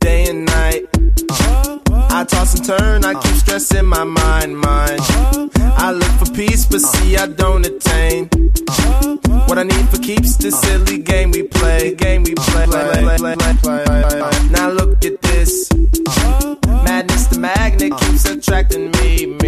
Day and night. I toss and turn, I keep stressing my mind, mind. I look for peace, but see I don't attain. What I need for keeps this silly game we play, game we play. Now look at this. Madness, the magnet keeps attracting me, me.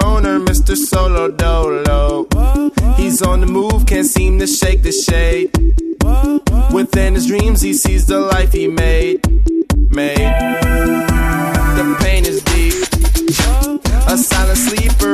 Stoner, Mr. Solo Dolo. He's on the move, can't seem to shake the shade. Within his dreams, he sees the life he made. Made. The pain is deep. A silent sleeper,